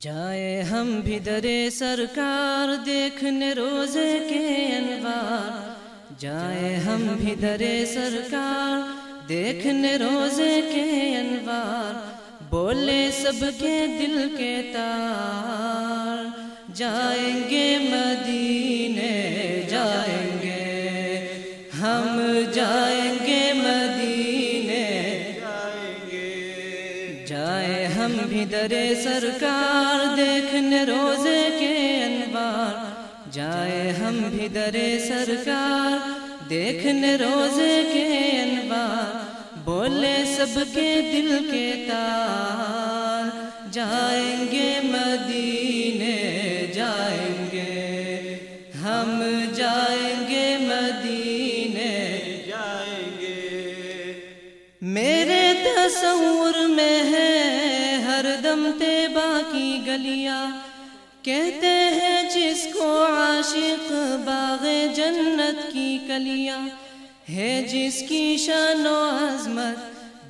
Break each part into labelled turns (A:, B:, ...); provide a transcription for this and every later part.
A: جائے ہم بھی درے سرکار دیکھنے روزے کے انوار۔ جائے ہم بھی درے سرکار دیکھنے روزے کے انوار۔ بولے سب کے دل کے تار۔ جائیں گے مدینے، جائیں گے۔ ہم جائیں ہم بھی درے سرکار دیکھنے روزے کے انوار۔ جائے ہم بھی درے سرکار دیکھنے روزے کے انوار۔ بولے سب کے دل کے تار۔ جائیں گے مدینے، جائیں گے۔ ہم جائیں گے مدینے،
B: جائیں گے۔
A: میرے تصور ہر دم تیبا کی گلیاں۔ کہتے ہیں جس کو عاشق باغ جنت کی کلیاں ہے، جس کی شان و عظمت،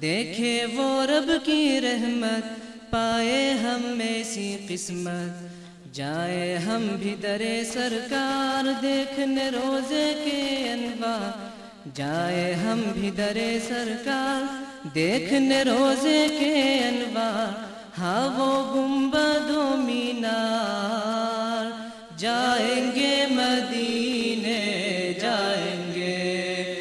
A: دیکھے وہ رب کی رحمت۔ پائے ہم ایسی قسمت۔ جائے ہم بھی درے سرکار دیکھنے روزے کے انوار جائے ہم بھی درے سرکار دیکھنے روزے کے انوار ہاں وہ گنبد و مینار۔ جائیں گے مدینے، جائیں گے۔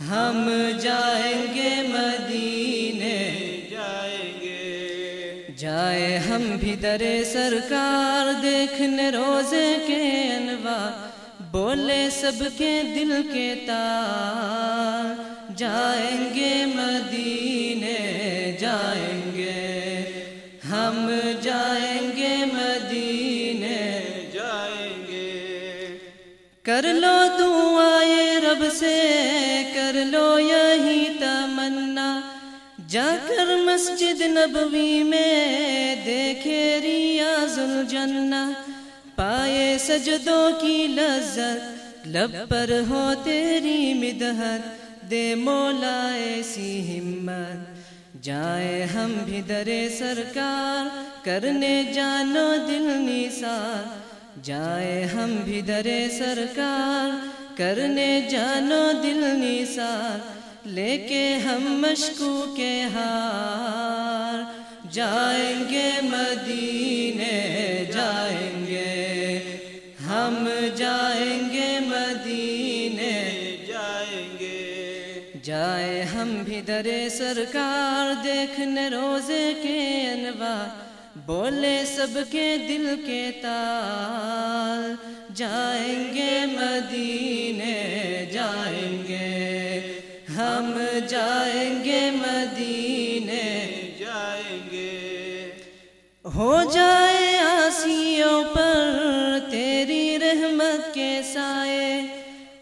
A: ہم جائیں گے مدینے،
B: جائیں گے۔
A: جائے ہم بھی درے سرکار، دیکھنے روزے کے انوار۔ بولے سب کے دل کے تار۔ جائیں گے مدینے، جائیں گے کر لو دعائے رب سے، کر لو یہی تمنا۔ جا کر مسجد نبوی میں دیکھے ریاض الجنہ پائے سجدوں کی لذت، لب پر ہو تیری مدحت۔ دے مولا ایسی ہمت۔ جائے ہم بھی درے سرکار، کرنے جانو دل نثار۔ جائے ہم بھی درے سرکار، کرنے جانو دل نثار، لے کے ہم مشکو کے ہار۔ جائیں گے مدینے، جائیں گے، ہم جائیں گے مدینے۔
B: جائیں گے
A: جائے ہم بھی درے سرکار، دیکھنے روزے کے انوار۔ بولے سب کے دل کے تال، جائیں گے مدینے، جائیں گے۔ ہم جائیں گے مدینے،
B: جائیں گے۔
A: ہو جائے آسیوں پر تیری رحمت کے سائے،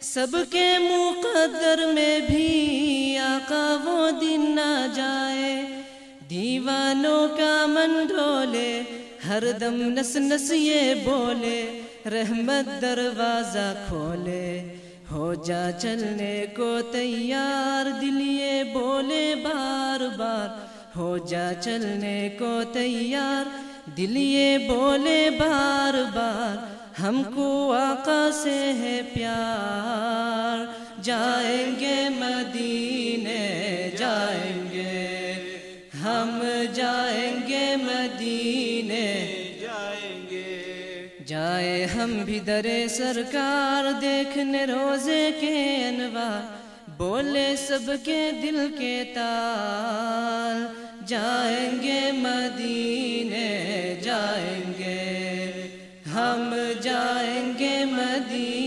A: سب کے مقدر میں بھی آقا وہ دن نہ جائے۔ دیوانوں کا من ڈولے ہر دم نس نس یہ بولے، رحمت دروازہ کھولے۔ ہو جا چلنے کو تیار، دل یہ بولے بار بار۔ ہو جا چلنے کو تیار، دل یہ بولے بار بار۔ ہم کو آقا سے ہے پیار۔ جائیں گے مدینے، جائیں گے ہم جائیں گے مدینے۔
B: جائیں گے
A: جائے ہم بھی درے سرکار دیکھنے روزے کے انوار۔ بولے سب کے دل کے تال۔ جائیں گے مدینے، جائیں گے۔ ہم جائیں گے مدینے۔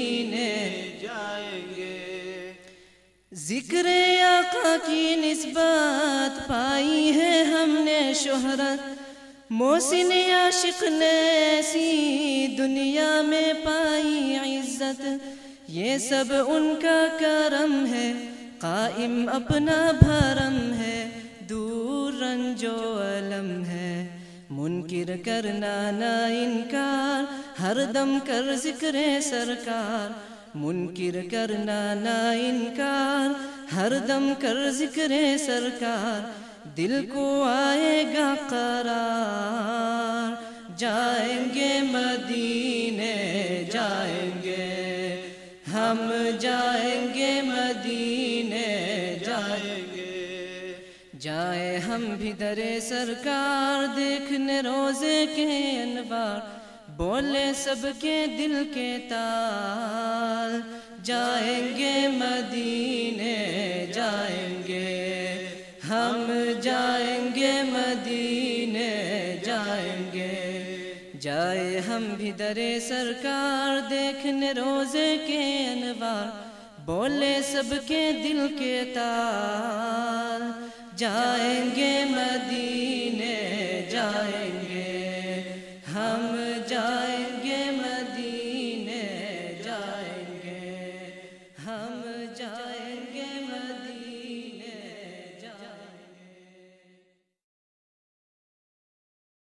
A: ذکر آقا کی نسبت پائی ہے ہم نے شہرت۔ محسن عاشق نے ایسی دنیا میں پائی عزت۔ یہ سب ان کا کرم ہے، قائم اپنا بھرم ہے۔ دور رنجو علم ہے۔ منکر کرنا نہ انکار ہر دم کر ذکر سرکار۔ منکر کرنا نہ انکار ہر دم کر ذکر سرکار، دل کو آئے گا قرار۔ جائیں گے مدینے، جائیں گے۔ ہم جائیں گے مدینے، جائیں گے۔ جائے ہم بھی درے سرکار، دیکھنے روزے کے انوار۔ بولے سب کے دل کے تال۔ جائیں گے مدینے، جائیں گے۔ ہم جائیں گے مدینے، جائیں گے۔ جائے ہم بھی درے سرکار، دیکھنے روزے کے انوار۔ بولے سب کے دل کے تال۔ جائیں گے مدینے، جائیں گے